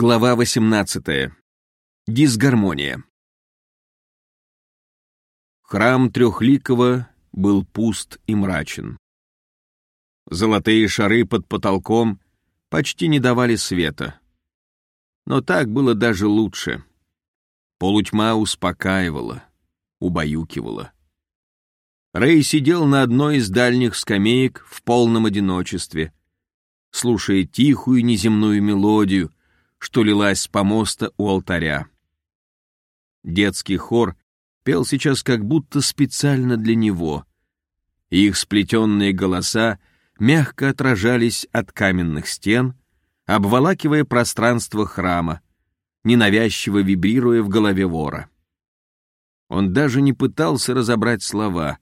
Глава 18. Дисгармония. Храм Трехликого был пуст и мрачен. Золотые шары под потолком почти не давали света. Но так было даже лучше. Полутьма успокаивала, убаюкивала. Рэй сидел на одной из дальних скамеек в полном одиночестве, слушая тихую неземную мелодию, что лилась с помоста у алтаря. Детский хор пел сейчас как будто специально для него. Их сплетенные голоса мягко отражались от каменных стен, обволакивая пространство храма, ненавязчиво вибрируя в голове вора. Он даже не пытался разобрать слова,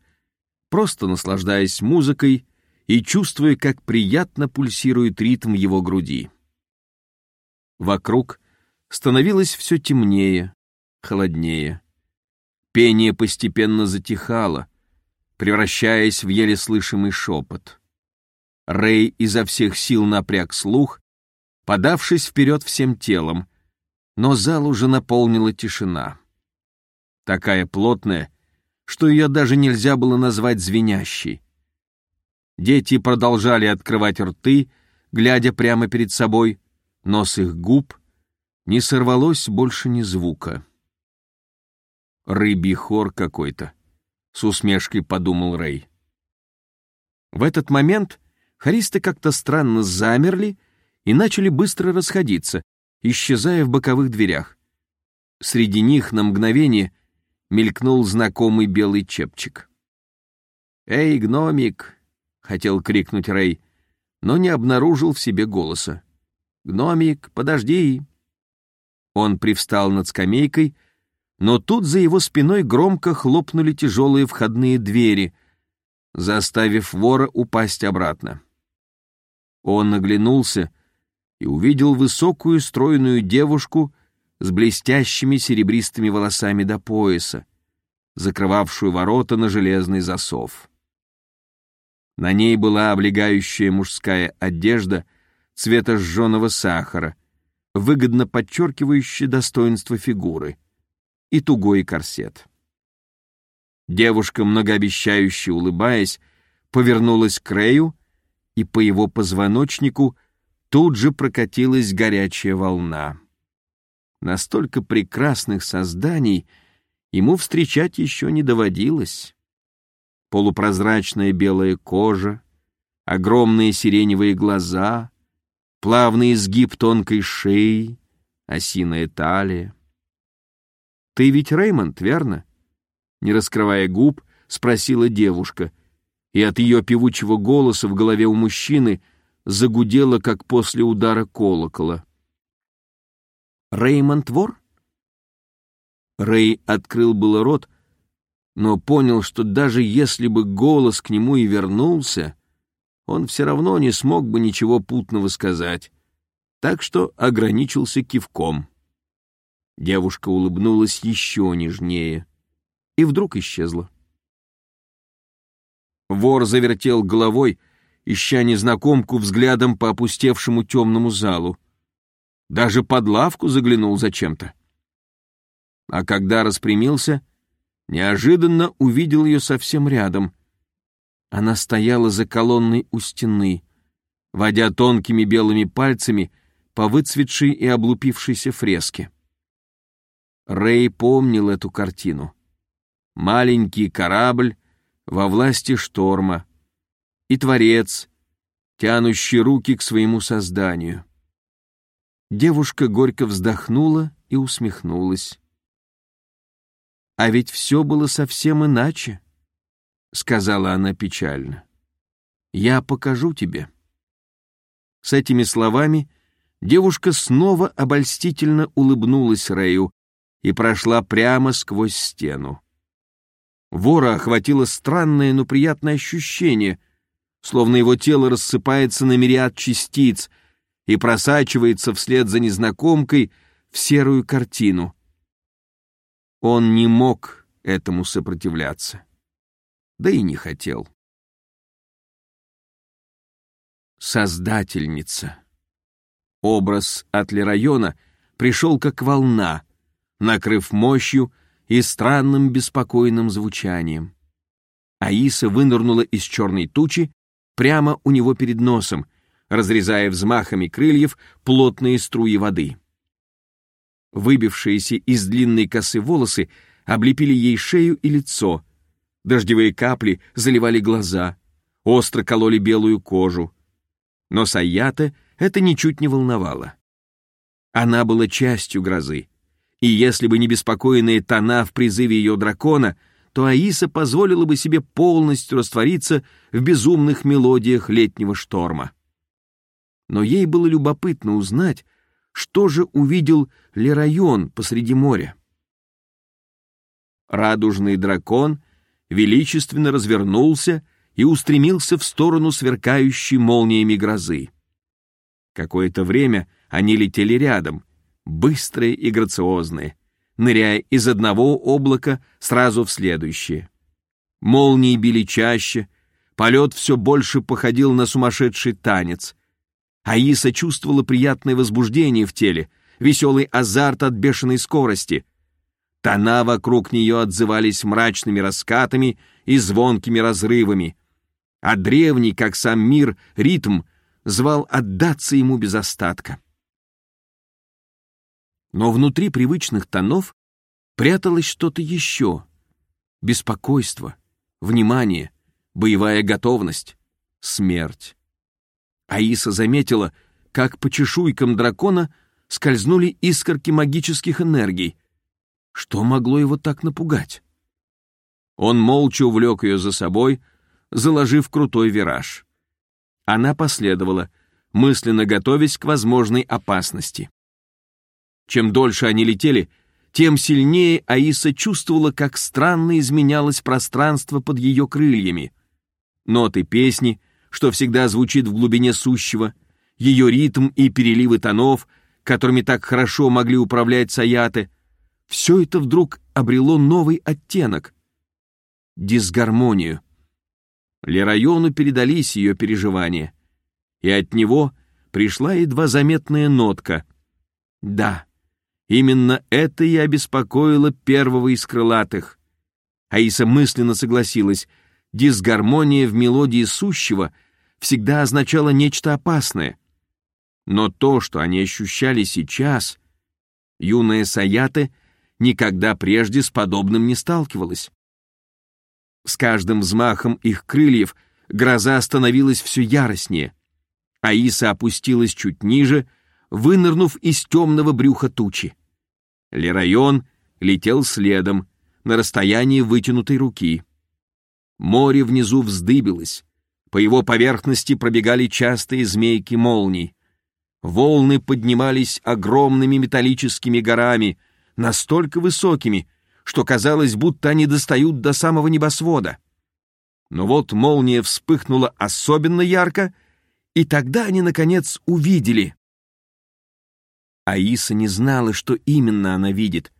просто наслаждаясь музыкой и чувствуя, как приятно пульсирует ритм его груди. Вокруг становилось все темнее, холоднее. Пение постепенно затихало, превращаясь в еле слышимый шепот. Рэй изо всех сил напряг слух, подавшись вперед всем телом, но зал уже наполнила тишина. Такая плотная, что ее даже нельзя было назвать звенящей. Дети продолжали открывать рты, глядя прямо перед собой, но с их губ не сорвалось больше ни звука. «Рыбий хор какой-то», — с усмешкой подумал Рэй. В этот момент хористы как-то странно замерли и начали быстро расходиться, исчезая в боковых дверях. Среди них на мгновение мелькнул знакомый белый чепчик. «Эй, гномик!» — хотел крикнуть Рэй, но не обнаружил в себе голоса. «Гномик, подожди!» Он привстал над скамейкой, но тут за его спиной громко хлопнули тяжелые входные двери, заставив вора упасть обратно. Он оглянулся и увидел высокую стройную девушку с блестящими серебристыми волосами до пояса, закрывавшую ворота на железный засов. На ней была облегающая мужская одежда — цвета жженого сахара, выгодно подчеркивающий достоинство фигуры, и тугой корсет. Девушка, многообещающе улыбаясь, повернулась к Рэю, и по его позвоночнику тут же прокатилась горячая волна. Настолько прекрасных созданий ему встречать еще не доводилось. Полупрозрачная белая кожа, огромные сиреневые глаза, плавный изгиб тонкой шеи, осиная талия. «Ты ведь Реймонд, верно?» Не раскрывая губ, спросила девушка, и от ее певучего голоса в голове у мужчины загудело, как после удара колокола. «Реймонд вор?» Рэй открыл было рот, но понял, что даже если бы голос к нему и вернулся, он все равно не смог бы ничего путного сказать, так что ограничился кивком. Девушка улыбнулась еще нежнее и вдруг исчезла. Вор завертел головой, ища незнакомку взглядом по опустевшему темному залу. Даже под лавку заглянул зачем-то. А когда распрямился, неожиданно увидел ее совсем рядом — она стояла за колонной у стены, водя тонкими белыми пальцами по выцветшей и облупившейся фреске. Рэй помнил эту картину. Маленький корабль во власти шторма и творец, тянущий руки к своему созданию. Девушка горько вздохнула и усмехнулась. А ведь все было совсем иначе. — сказала она печально. «Я покажу тебе». С этими словами девушка снова обольстительно улыбнулась Рэю и прошла прямо сквозь стену. Вора охватило странное, но приятное ощущение, словно его тело рассыпается на мириад частиц и просачивается вслед за незнакомкой в серую картину. Он не мог этому сопротивляться да и не хотел. Создательница. Образ от района пришел как волна, накрыв мощью и странным беспокойным звучанием. Аиса вынырнула из черной тучи прямо у него перед носом, разрезая взмахами крыльев плотные струи воды. Выбившиеся из длинной косы волосы облепили ей шею и лицо. Дождевые капли заливали глаза, остро кололи белую кожу. Но Саята это ничуть не волновало. Она была частью грозы, и если бы не беспокойные тона в призыве ее дракона, то Аиса позволила бы себе полностью раствориться в безумных мелодиях летнего шторма. Но ей было любопытно узнать, что же увидел Лерайон посреди моря. Радужный дракон величественно развернулся и устремился в сторону сверкающей молниями грозы. Какое-то время они летели рядом, быстрые и грациозные, ныряя из одного облака сразу в следующее. Молнии били чаще, полет все больше походил на сумасшедший танец. Аиса чувствовала приятное возбуждение в теле, веселый азарт от бешеной скорости. Тона вокруг нее отзывались мрачными раскатами и звонкими разрывами, а древний, как сам мир, ритм звал отдаться ему без остатка. Но внутри привычных тонов пряталось что-то еще. Беспокойство, внимание, боевая готовность, смерть. Аиса заметила, как по чешуйкам дракона скользнули искорки магических энергий. Что могло его так напугать? Он молча увлек ее за собой, заложив крутой вираж. Она последовала, мысленно готовясь к возможной опасности. Чем дольше они летели, тем сильнее Аиса чувствовала, как странно изменялось пространство под ее крыльями. Ноты песни, что всегда звучит в глубине сущего, ее ритм и переливы тонов, которыми так хорошо могли управлять саяты, все это вдруг обрело новый оттенок — дисгармонию. Лерайону передались ее переживания, и от него пришла едва заметная нотка. Да, Именно это и обеспокоило первого из крылатых. Аиса мысленно согласилась, дисгармония в мелодии сущего всегда означала нечто опасное. Но то, что они ощущали сейчас, юная Саяте никогда прежде с подобным не сталкивалась. С каждым взмахом их крыльев гроза становилась все яростнее. Аиса опустилась чуть ниже, вынырнув из темного брюха тучи. Лерайон летел следом, на расстоянии вытянутой руки. Море внизу вздыбилось, по его поверхности пробегали частые змейки молний. Волны поднимались огромными металлическими горами, настолько высокими, что казалось, будто они достают до самого небосвода. Но вот молния вспыхнула особенно ярко, и тогда они, наконец, увидели Аиса не знала, что именно она видит.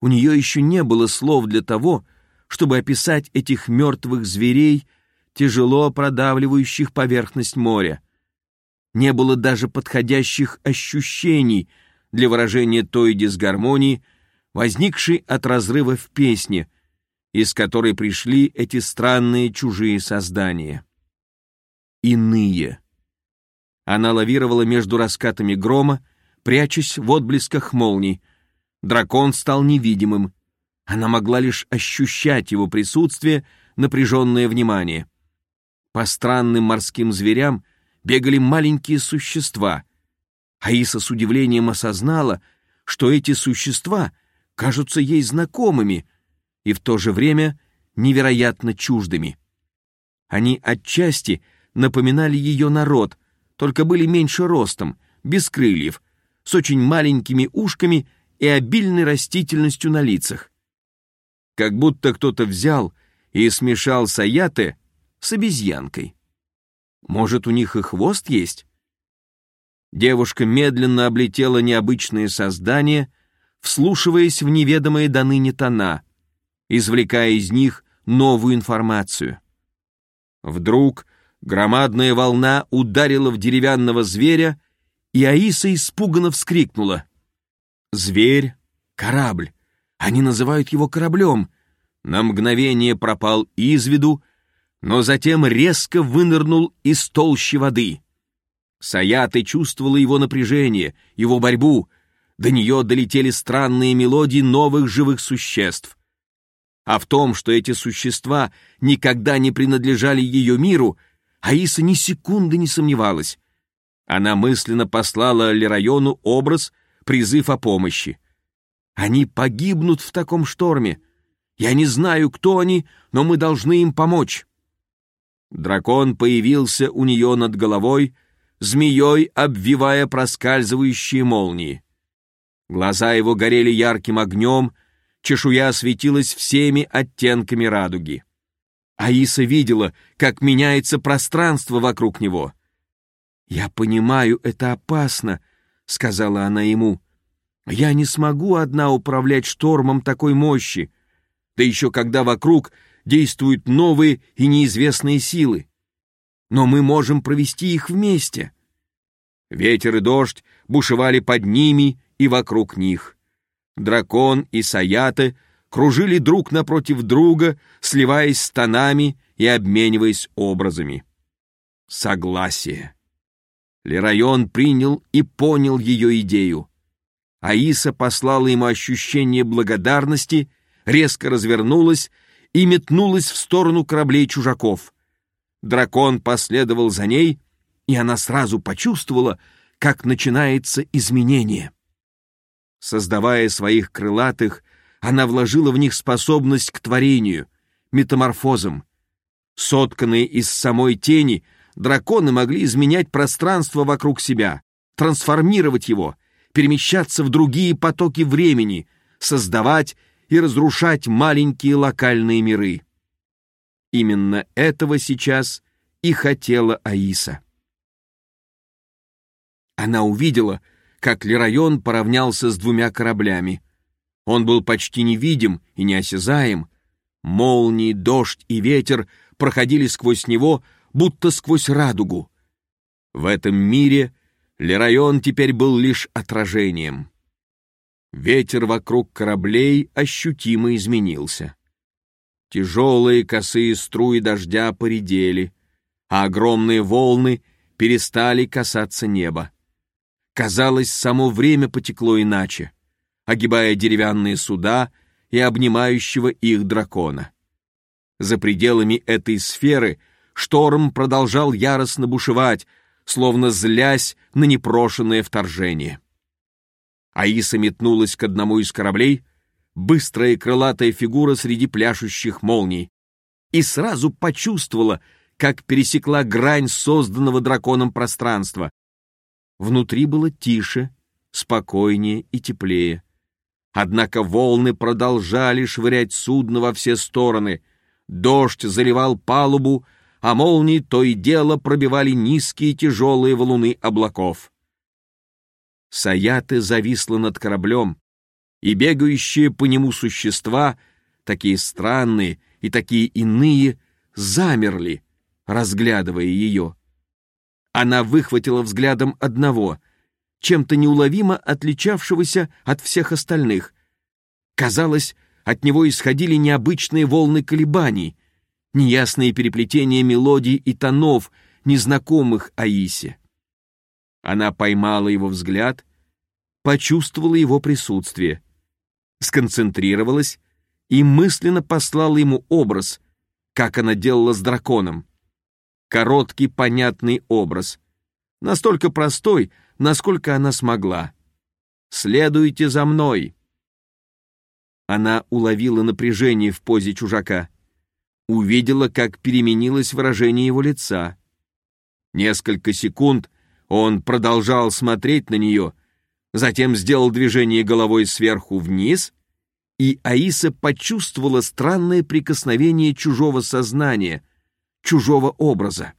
У нее еще не было слов для того, чтобы описать этих мертвых зверей, тяжело продавливающих поверхность моря. Не было даже подходящих ощущений для выражения той дисгармонии, возникшей от разрыва в песне, из которой пришли эти странные чужие создания. Иные. Она лавировала между раскатами грома, прячась в отблесках молний. Дракон стал невидимым. Она могла лишь ощущать его присутствие, напряженное внимание. По странным морским зверям бегали маленькие существа. Аиса с удивлением осознала, что эти существа кажутся ей знакомыми и в то же время невероятно чуждыми. Они отчасти напоминали ее народ, только были меньше ростом, без крыльев, с очень маленькими ушками и обильной растительностью на лицах. Как будто кто-то взял и смешал саяте с обезьянкой. Может, у них и хвост есть? Девушка медленно облетела необычные создания, вслушиваясь в неведомые до ныне тона, извлекая из них новую информацию. Вдруг громадная волна ударила в деревянного зверя и Аиса испуганно вскрикнула. Зверь, корабль. Они называют его кораблем. На мгновение пропал из виду, но затем резко вынырнул из толщи воды. Саята чувствовала его напряжение, его борьбу. До нее долетели странные мелодии новых живых существ. А в том, что эти существа никогда не принадлежали ее миру, Аиса ни секунды не сомневалась. Она мысленно послала Лерайону образ, призыв о помощи. Они погибнут в таком шторме. Я не знаю, кто они, но мы должны им помочь. Дракон появился у нее над головой, змеей обвивая проскальзывающие молнии. Глаза его горели ярким огнем, чешуя светилась всеми оттенками радуги. Аиса видела, как меняется пространство вокруг него. «Я понимаю, это опасно», — сказала она ему. «Я не смогу одна управлять штормом такой мощи, да еще когда вокруг действуют новые и неизвестные силы. Но мы можем провести их вместе». Ветер и дождь бушевали под ними и вокруг них. Дракон и Саяты кружили друг напротив друга, сливаясь с тонами и обмениваясь образами. Согласие. Лерайон принял и понял ее идею. Аиса послала ему ощущение благодарности, резко развернулась и метнулась в сторону кораблей чужаков. Дракон последовал за ней, и она сразу почувствовала, как начинается изменение. Создавая своих крылатых, она вложила в них способность к творению, метаморфозам. Сотканные из самой тени, драконы могли изменять пространство вокруг себя, трансформировать его, перемещаться в другие потоки времени, создавать и разрушать маленькие локальные миры. Именно этого сейчас и хотела Аиса. Она увидела, как Лерайон поравнялся с двумя кораблями. Он был почти невидим и неосязаем. Молнии, дождь и ветер проходили сквозь него, будто сквозь радугу. В этом мире Лерайон теперь был лишь отражением. Ветер вокруг кораблей ощутимо изменился. Тяжелые косые струи дождя поредели, а огромные волны перестали касаться неба. Казалось, само время потекло иначе, огибая деревянные суда и обнимающего их дракона. За пределами этой сферы шторм продолжал яростно бушевать, словно злясь на непрошенное вторжение. Аиса метнулась к одному из кораблей, быстрая крылатая фигура среди пляшущих молний, и сразу почувствовала, как пересекла грань созданного драконом пространства, Внутри было тише, спокойнее и теплее. Однако волны продолжали швырять судно во все стороны. Дождь заливал палубу, а молнии то и дело пробивали низкие тяжелые валуны облаков. Саяты зависла над кораблем, и бегающие по нему существа, такие странные и такие иные, замерли, разглядывая ее. Она выхватила взглядом одного, чем-то неуловимо отличавшегося от всех остальных. Казалось, от него исходили необычные волны колебаний, неясные переплетения мелодий и тонов, незнакомых Аисе. Она поймала его взгляд, почувствовала его присутствие, сконцентрировалась и мысленно послала ему образ, как она делала с драконом короткий, понятный образ. Настолько простой, насколько она смогла. «Следуйте за мной!» Она уловила напряжение в позе чужака. Увидела, как переменилось выражение его лица. Несколько секунд он продолжал смотреть на нее, затем сделал движение головой сверху вниз, и Аиса почувствовала странное прикосновение чужого сознания, чужого образа.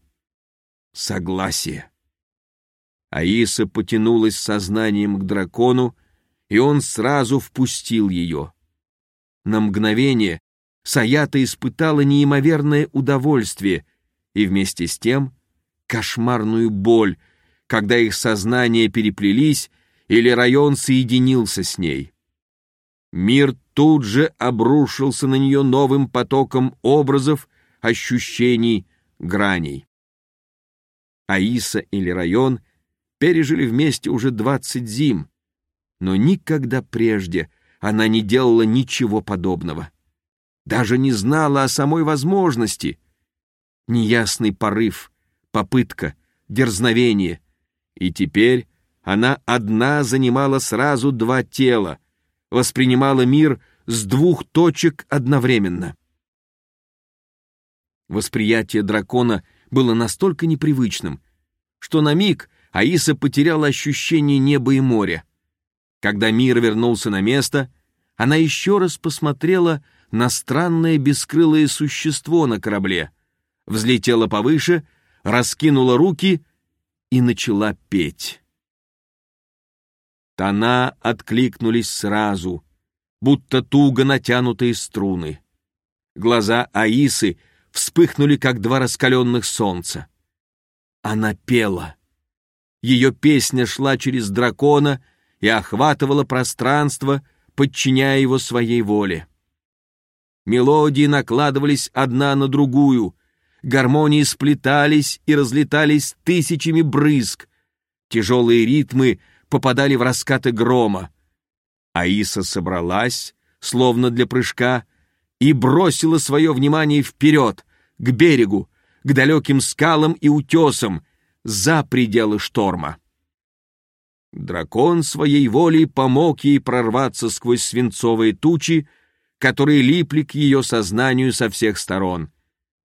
Согласие. Аиса потянулась сознанием к дракону, и он сразу впустил ее. На мгновение Саята испытала неимоверное удовольствие и вместе с тем кошмарную боль, когда их сознания переплелись или район соединился с ней. Мир тут же обрушился на нее новым потоком образов, ощущений, граней. Аиса или район пережили вместе уже двадцать зим, но никогда прежде она не делала ничего подобного. Даже не знала о самой возможности. Неясный порыв, попытка, дерзновение. И теперь она одна занимала сразу два тела, воспринимала мир с двух точек одновременно. Восприятие дракона было настолько непривычным, что на миг Аиса потеряла ощущение неба и моря. Когда мир вернулся на место, она еще раз посмотрела на странное бескрылое существо на корабле, взлетела повыше, раскинула руки и начала петь. Тона откликнулись сразу, будто туго натянутые струны. Глаза Аисы вспыхнули, как два раскаленных солнца. Она пела. Ее песня шла через дракона и охватывала пространство, подчиняя его своей воле. Мелодии накладывались одна на другую, гармонии сплетались и разлетались тысячами брызг, тяжелые ритмы попадали в раскаты грома. Аиса собралась, словно для прыжка, и бросила свое внимание вперед, к берегу, к далеким скалам и утесам, за пределы шторма. Дракон своей волей помог ей прорваться сквозь свинцовые тучи, которые липли к ее сознанию со всех сторон,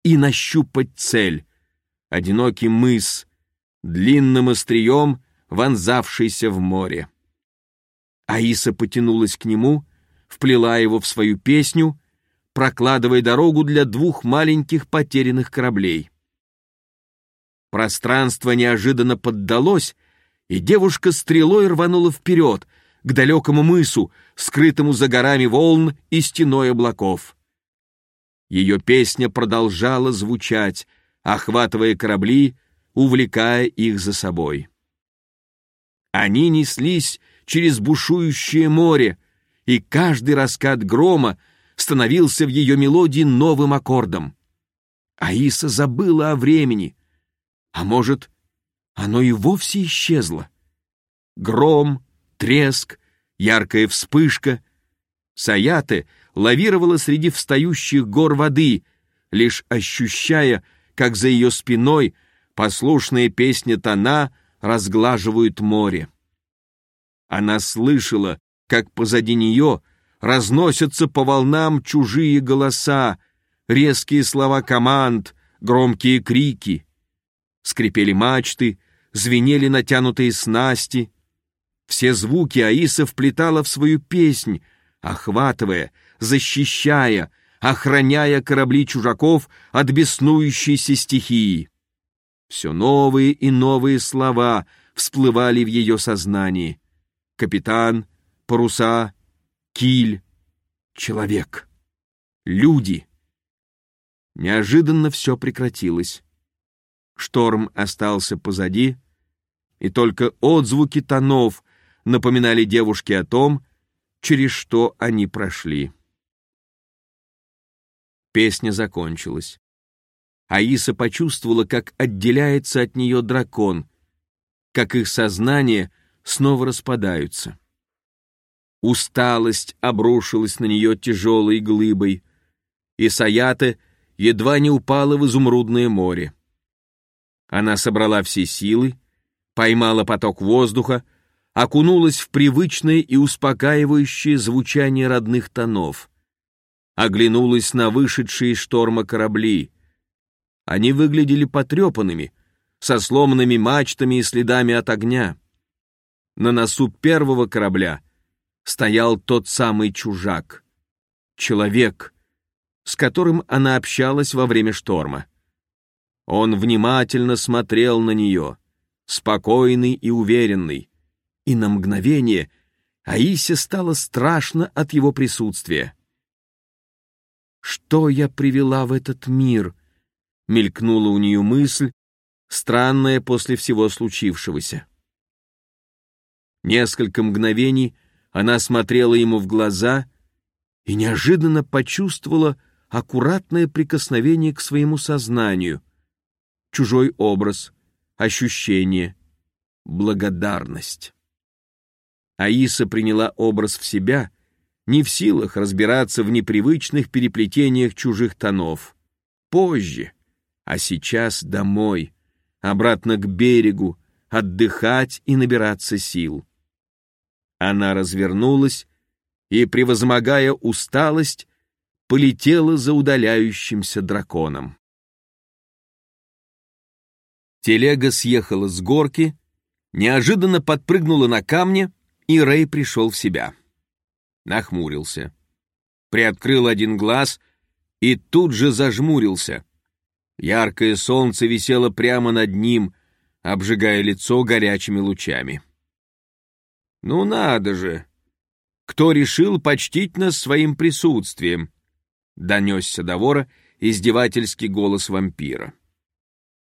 и нащупать цель — одинокий мыс, длинным острием, вонзавшийся в море. Аиса потянулась к нему, вплела его в свою песню, прокладывая дорогу для двух маленьких потерянных кораблей. Пространство неожиданно поддалось, и девушка стрелой рванула вперед, к далекому мысу, скрытому за горами волн и стеной облаков. Ее песня продолжала звучать, охватывая корабли, увлекая их за собой. Они неслись через бушующее море, и каждый раскат грома становился в ее мелодии новым аккордом. Аиса забыла о времени, а может, оно и вовсе исчезло. Гром, треск, яркая вспышка. Саяте лавировала среди встающих гор воды, лишь ощущая, как за ее спиной послушные песни тона разглаживают море. Она слышала, как позади нее разносятся по волнам чужие голоса, резкие слова команд, громкие крики. Скрипели мачты, звенели натянутые снасти. Все звуки Аиса вплетала в свою песнь, охватывая, защищая, охраняя корабли чужаков от беснующейся стихии. Все новые и новые слова всплывали в ее сознании. Капитан, паруса, киль, человек, люди. Неожиданно все прекратилось. Шторм остался позади, и только отзвуки тонов напоминали девушке о том, через что они прошли. Песня закончилась. Аиса почувствовала, как отделяется от нее дракон, как их сознание снова распадаются. Усталость обрушилась на нее тяжелой глыбой, и Саята едва не упала в изумрудное море. Она собрала все силы, поймала поток воздуха, окунулась в привычное и успокаивающее звучание родных тонов, оглянулась на вышедшие из шторма корабли. Они выглядели потрепанными, со сломанными мачтами и следами от огня. На носу первого корабля стоял тот самый чужак, человек, с которым она общалась во время шторма. Он внимательно смотрел на нее, спокойный и уверенный, и на мгновение Аисе стало страшно от его присутствия. «Что я привела в этот мир?» — мелькнула у нее мысль, странное после всего случившегося. Несколько мгновений она смотрела ему в глаза и неожиданно почувствовала аккуратное прикосновение к своему сознанию, чужой образ, ощущение, благодарность. Аиса приняла образ в себя, не в силах разбираться в непривычных переплетениях чужих тонов. Позже, а сейчас домой, обратно к берегу, отдыхать и набираться сил. Она развернулась и, превозмогая усталость, полетела за удаляющимся драконом. Телега съехала с горки, неожиданно подпрыгнула на камне, и Рэй пришел в себя. Нахмурился. Приоткрыл один глаз и тут же зажмурился. Яркое солнце висело прямо над ним, обжигая лицо горячими лучами. «Ну надо же! Кто решил почтить нас своим присутствием?» — донесся до вора издевательский голос вампира.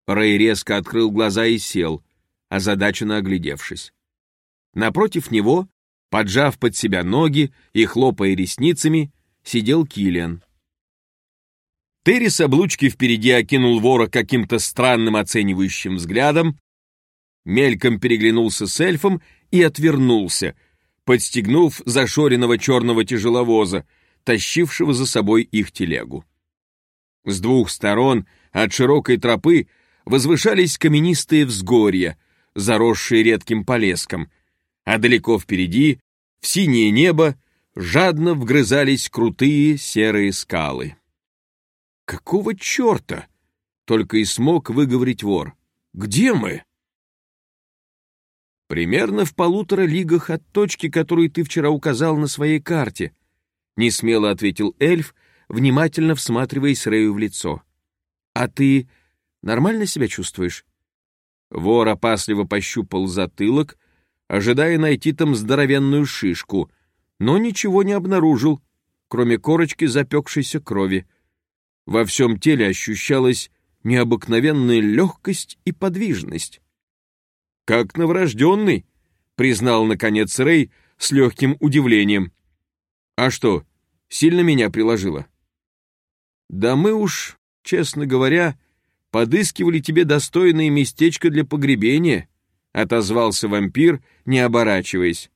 Рэй резко открыл глаза и сел, озадаченно оглядевшись. Напротив него, поджав под себя ноги и хлопая ресницами, сидел Киллиан. Терри с облучки впереди окинул вора каким-то странным оценивающим взглядом, мельком переглянулся с эльфом и отвернулся, подстегнув зашоренного черного тяжеловоза, тащившего за собой их телегу. С двух сторон от широкой тропы возвышались каменистые взгорья, заросшие редким полеском, а далеко впереди, в синее небо, жадно вгрызались крутые серые скалы. «Какого черта?» — только и смог выговорить вор. «Где мы?» «Примерно в полутора лигах от точки, которую ты вчера указал на своей карте», — несмело ответил эльф, внимательно всматриваясь Рэю в лицо. «А ты нормально себя чувствуешь?» Вор опасливо пощупал затылок, ожидая найти там здоровенную шишку, но ничего не обнаружил, кроме корочки запекшейся крови. Во всем теле ощущалась необыкновенная легкость и подвижность. «Как новорожденный», — признал, наконец, Рэй с легким удивлением. «А что, сильно меня приложило?» «Да мы уж, честно говоря, подыскивали тебе достойное местечко для погребения», — отозвался вампир, не оборачиваясь.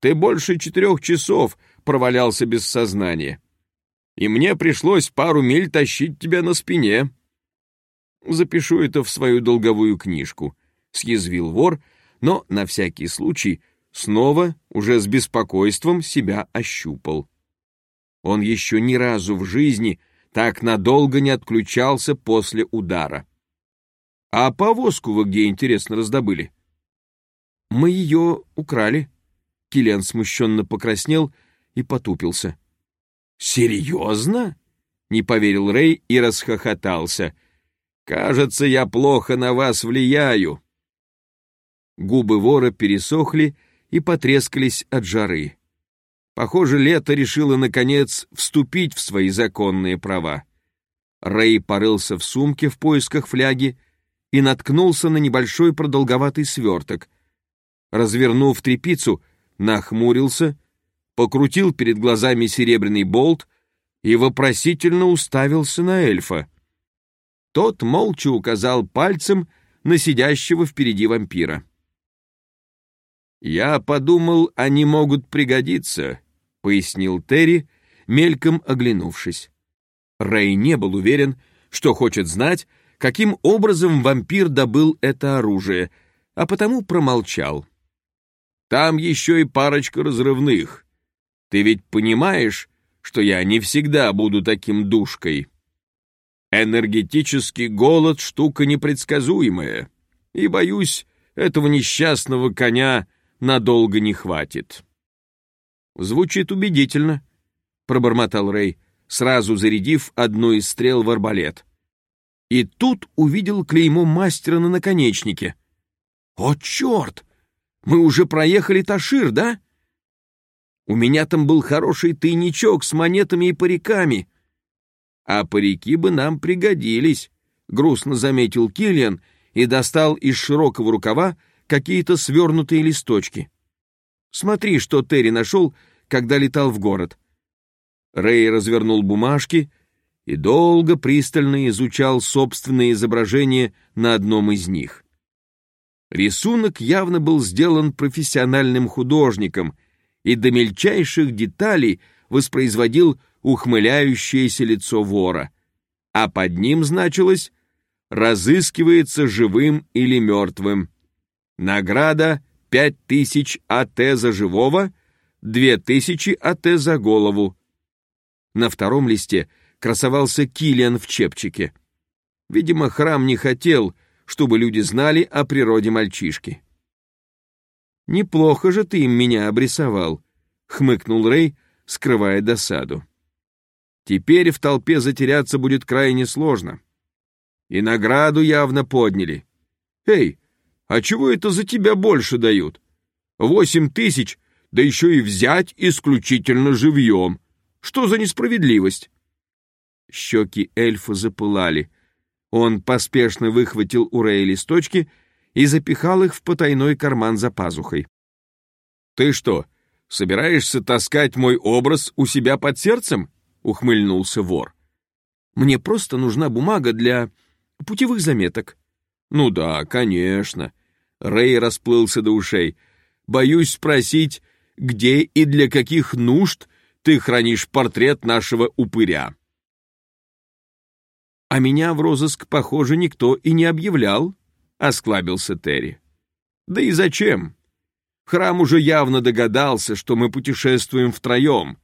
«Ты больше четырех часов провалялся без сознания» и мне пришлось пару миль тащить тебя на спине. Запишу это в свою долговую книжку, — съязвил вор, но на всякий случай снова, уже с беспокойством, себя ощупал. Он еще ни разу в жизни так надолго не отключался после удара. А повозку вы где, интересно, раздобыли? Мы ее украли. Киллиан смущенно покраснел и потупился. «Серьезно?» — не поверил Рэй и расхохотался. «Кажется, я плохо на вас влияю». Губы вора пересохли и потрескались от жары. Похоже, лето решило, наконец, вступить в свои законные права. Рэй порылся в сумке в поисках фляги и наткнулся на небольшой продолговатый сверток. Развернув трепицу, нахмурился — покрутил перед глазами серебряный болт и вопросительно уставился на эльфа. Тот молча указал пальцем на сидящего впереди вампира. «Я подумал, они могут пригодиться», — пояснил Терри, мельком оглянувшись. Рэй не был уверен, что хочет знать, каким образом вампир добыл это оружие, а потому промолчал. «Там еще и парочка разрывных. Ты ведь понимаешь, что я не всегда буду таким душкой? Энергетический голод — штука непредсказуемая, и, боюсь, этого несчастного коня надолго не хватит. Звучит убедительно, — пробормотал Рэй, сразу зарядив одну из стрел в арбалет. И тут увидел клеймо мастера на наконечнике. «О, черт! Мы уже проехали Ташир, да?» У меня там был хороший тайничок с монетами и париками. А парики бы нам пригодились, грустно заметил Киллиан и достал из широкого рукава какие-то свернутые листочки. Смотри, что Терри нашел, когда летал в город. Рэй развернул бумажки и долго пристально изучал собственное изображение на одном из них. Рисунок явно был сделан профессиональным художником и до мельчайших деталей воспроизводил ухмыляющееся лицо вора, а под ним значилось «разыскивается живым или мертвым». Награда пять тысяч АТ за живого, две тысячи АТ за голову. На втором листе красовался Килиан в чепчике. Видимо, храм не хотел, чтобы люди знали о природе мальчишки. «Неплохо же ты им меня обрисовал», — хмыкнул Рэй, скрывая досаду. «Теперь в толпе затеряться будет крайне сложно. И награду явно подняли. Эй, а чего это за тебя больше дают? Восемь тысяч, да еще и взять исключительно живьем. Что за несправедливость?» Щеки эльфа запылали. Он поспешно выхватил у Рэя листочки и запихал их в потайной карман за пазухой. «Ты что, собираешься таскать мой образ у себя под сердцем?» — ухмыльнулся вор. «Мне просто нужна бумага для путевых заметок». «Ну да, конечно». Рэй расплылся до ушей. «Боюсь спросить, где и для каких нужд ты хранишь портрет нашего упыря?» «А меня в розыск, похоже, никто и не объявлял», — осклабился Терри. «Да и зачем? Храм уже явно догадался, что мы путешествуем втроем,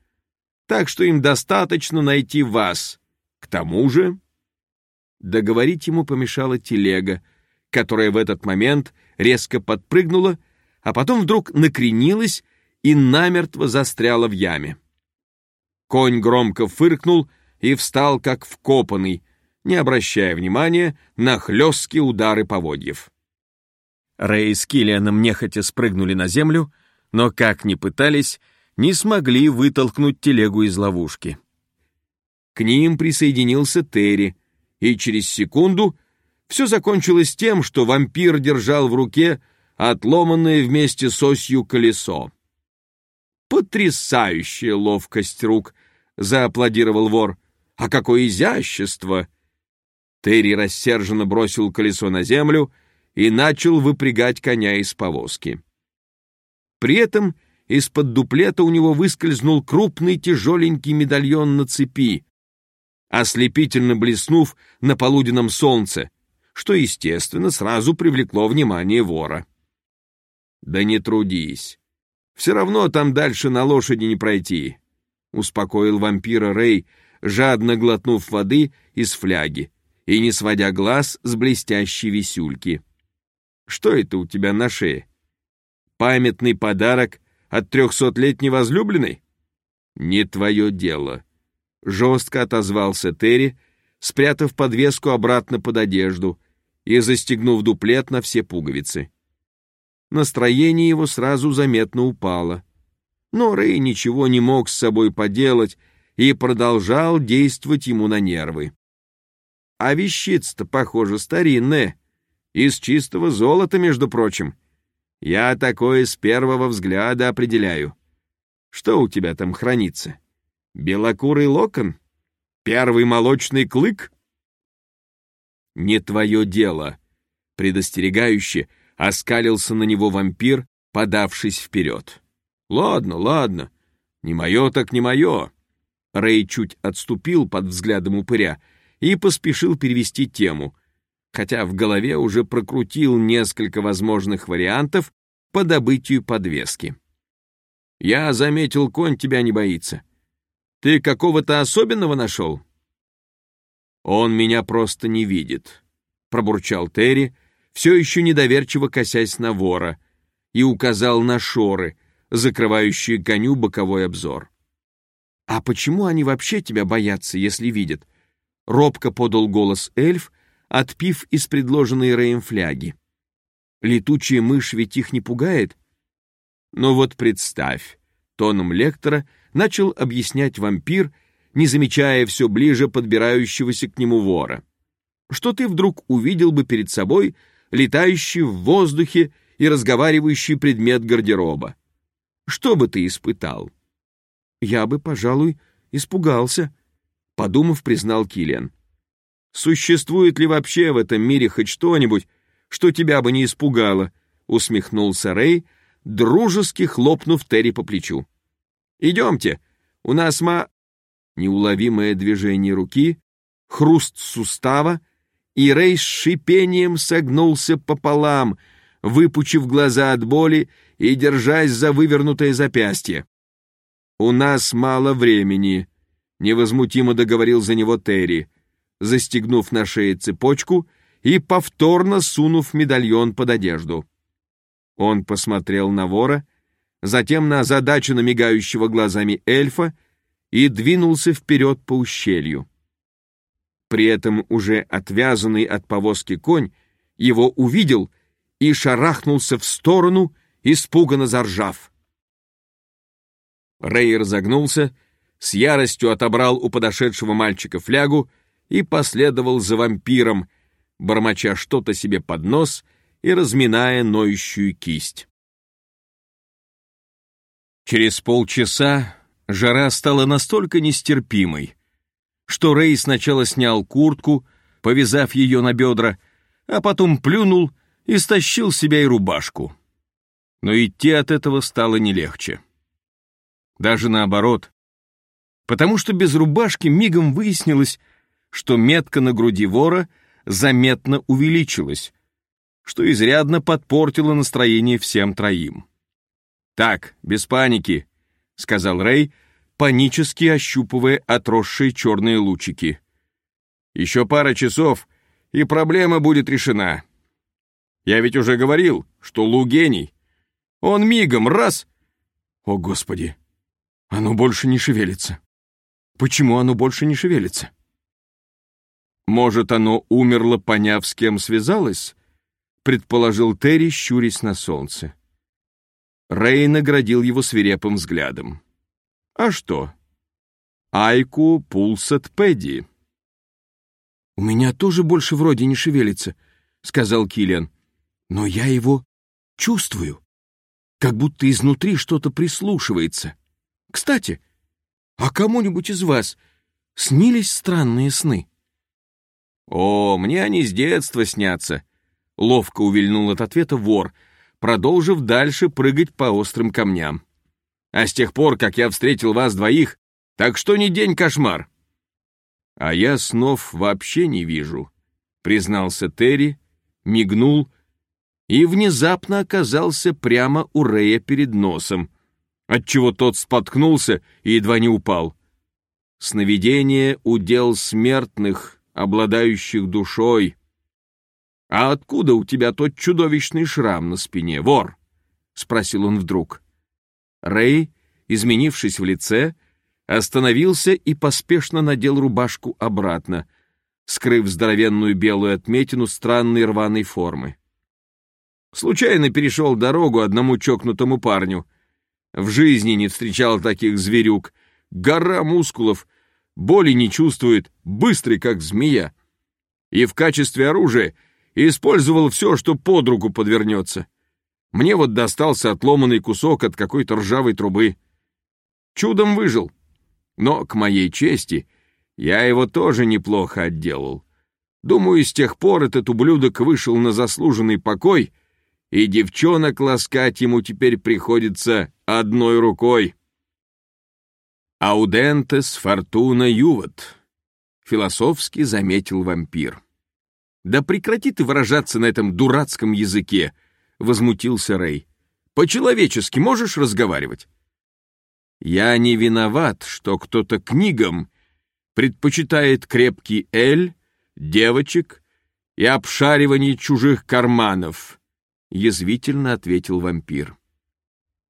так что им достаточно найти вас. К тому же...» Договорить ему помешала телега, которая в этот момент резко подпрыгнула, а потом вдруг накренилась и намертво застряла в яме. Конь громко фыркнул и встал как вкопанный, не обращая внимания на хлесткие удары поводьев. Рэй с Киллианом нехотя спрыгнули на землю, но, как ни пытались, не смогли вытолкнуть телегу из ловушки. К ним присоединился Терри, и через секунду все закончилось тем, что вампир держал в руке отломанное вместе с осью колесо. «Потрясающая ловкость рук!» — зааплодировал вор. «А какое изящество! Терри рассерженно бросил колесо на землю и начал выпрягать коня из повозки. При этом из-под дуплета у него выскользнул крупный тяжеленький медальон на цепи, ослепительно блеснув на полуденном солнце, что, естественно, сразу привлекло внимание вора. «Да не трудись. Все равно там дальше на лошади не пройти», — успокоил вампира Рэй, жадно глотнув воды из фляги и не сводя глаз с блестящей висюльки. «Что это у тебя на шее? Памятный подарок от трехсотлетней возлюбленной?» «Не твое дело», — жестко отозвался Терри, спрятав подвеску обратно под одежду и застегнув дуплет на все пуговицы. Настроение его сразу заметно упало. Но Рэй ничего не мог с собой поделать и продолжал действовать ему на нервы. А вещица-то, похоже, старинная. Из чистого золота, между прочим. Я такое с первого взгляда определяю. Что у тебя там хранится? Белокурый локон? Первый молочный клык? Не твое дело. Предостерегающе оскалился на него вампир, подавшись вперед. Ладно, ладно. Не мое так не мое. Рэй чуть отступил под взглядом упыря, и поспешил перевести тему, хотя в голове уже прокрутил несколько возможных вариантов по добытию подвески. «Я заметил, конь тебя не боится. Ты какого-то особенного нашел?» «Он меня просто не видит», — пробурчал Терри, все еще недоверчиво косясь на вора, и указал на шоры, закрывающие коню боковой обзор. «А почему они вообще тебя боятся, если видят?» — робко подал голос эльф, отпив из предложенной Рэем фляги. «Летучая мышь ведь их не пугает?» «Но вот представь», — тоном лектора начал объяснять вампир, не замечая все ближе подбирающегося к нему вора, «что ты вдруг увидел бы перед собой летающий в воздухе и разговаривающий предмет гардероба. Что бы ты испытал? Я бы, пожалуй, испугался, подумав, признал Килиан. Существует ли вообще в этом мире хоть что-нибудь, что тебя бы не испугало? усмехнулся Рэй, дружески хлопнув Терри по плечу. Идемте, у нас ма... Неуловимое движение руки, хруст сустава, и Рэй с шипением согнулся пополам, выпучив глаза от боли и держась за вывернутое запястье. «У нас мало времени», — невозмутимо договорил за него Терри, застегнув на шее цепочку и повторно сунув медальон под одежду. Он посмотрел на вора, затем на озадаченно мигающего глазами эльфа и двинулся вперед по ущелью. При этом уже отвязанный от повозки конь его увидел и шарахнулся в сторону, испуганно заржав. Рэй разогнулся, с яростью отобрал у подошедшего мальчика флягу и последовал за вампиром, бормоча что-то себе под нос и разминая ноющую кисть. Через полчаса жара стала настолько нестерпимой, что Рэй сначала снял куртку, повязав ее на бедра, а потом плюнул и стащил себя и рубашку. Но идти от этого стало не легче. Даже наоборот. Потому что без рубашки мигом выяснилось, что метка на груди вора заметно увеличилась, что изрядно подпортило настроение всем троим. «Так, без паники», — сказал Рэй, панически ощупывая отросшие черные лучики. «Еще пара часов, и проблема будет решена. Я ведь уже говорил, что Лу гений. Он мигом раз...» «О, Господи! Оно больше не шевелится. Почему оно больше не шевелится?» «Может, оно умерло, поняв, с кем связалось?» — предположил Терри, щурясь на солнце. Рэй наградил его свирепым взглядом. «А что?» «Айку пулсат пэдди». «У меня тоже больше вроде не шевелится», — сказал Киллиан. «Но я его чувствую, как будто изнутри что-то прислушивается. Кстати, а кому-нибудь из вас снились странные сны?» «О, мне они с детства снятся», — ловко увильнул от ответа вор, продолжив дальше прыгать по острым камням. «А с тех пор, как я встретил вас двоих, так что не день кошмар». «А я снов вообще не вижу», — признался Терри, мигнул и внезапно оказался прямо у Рея перед носом, отчего тот споткнулся и едва не упал. Сновидение удел смертных, обладающих душой. «А откуда у тебя тот чудовищный шрам на спине, вор?» — спросил он вдруг. Рэй, изменившись в лице, остановился и поспешно надел рубашку обратно, скрыв здоровенную белую отметину странной рваной формы. Случайно перешел дорогу одному чокнутому парню. В жизни не встречал таких зверюк. Гора мускулов, боли не чувствует, быстрый, как змея. И в качестве оружия использовал все, что под руку подвернется. Мне вот достался отломанный кусок от какой-то ржавой трубы. Чудом выжил. Но, к моей чести, я его тоже неплохо отделал. Думаю, с тех пор этот ублюдок вышел на заслуженный покой, и девчонок ласкать ему теперь приходится одной рукой. «Аудентес фортуна юват», — философски заметил вампир. «Да прекрати ты выражаться на этом дурацком языке», — возмутился Рэй. «По-человечески можешь разговаривать?» «Я не виноват, что кто-то книгам предпочитает крепкий эль, девочек и обшаривание чужих карманов», — язвительно ответил вампир.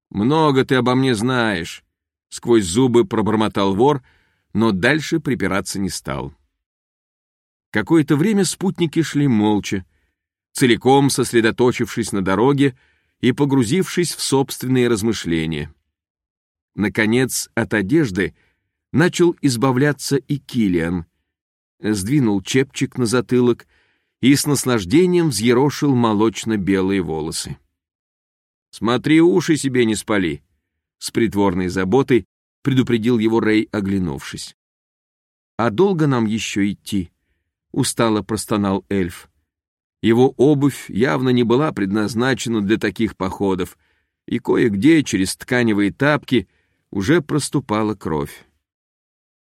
«Много ты обо мне знаешь», Сквозь зубы пробормотал вор, но дальше припираться не стал. Какое-то время спутники шли молча, целиком сосредоточившись на дороге и погрузившись в собственные размышления. Наконец, от одежды начал избавляться и Килиан, сдвинул чепчик на затылок и с наслаждением взъерошил молочно-белые волосы. «Смотри, уши себе не спали!» С притворной заботой предупредил его Рэй, оглянувшись. «А долго нам еще идти?» — устало простонал эльф. Его обувь явно не была предназначена для таких походов, и кое-где через тканевые тапки уже проступала кровь.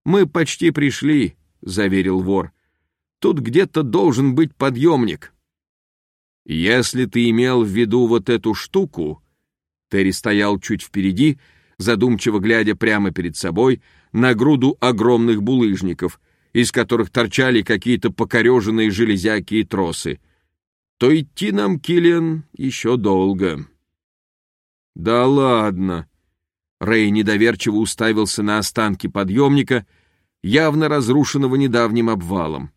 «Мы почти пришли», — заверил вор. «Тут где-то должен быть подъемник». «Если ты имел в виду вот эту штуку...» Терри стоял чуть впереди, задумчиво глядя прямо перед собой на груду огромных булыжников, из которых торчали какие-то покореженные железяки и тросы. То идти нам, Киллиан, еще долго. Да ладно. Рэй недоверчиво уставился на останки подъемника, явно разрушенного недавним обвалом.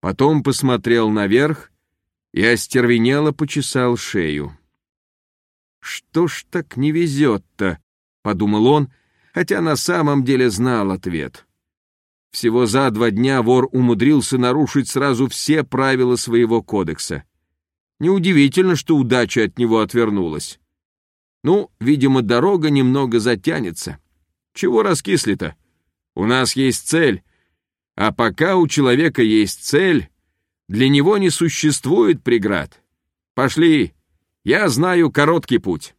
Потом посмотрел наверх и остервенело почесал шею. «Что ж так не везет-то?» — подумал он, хотя на самом деле знал ответ. Всего за два дня вор умудрился нарушить сразу все правила своего кодекса. Неудивительно, что удача от него отвернулась. Ну, видимо, дорога немного затянется. Чего раскисли-то? У нас есть цель. А пока у человека есть цель, для него не существует преград. Пошли, я знаю короткий путь.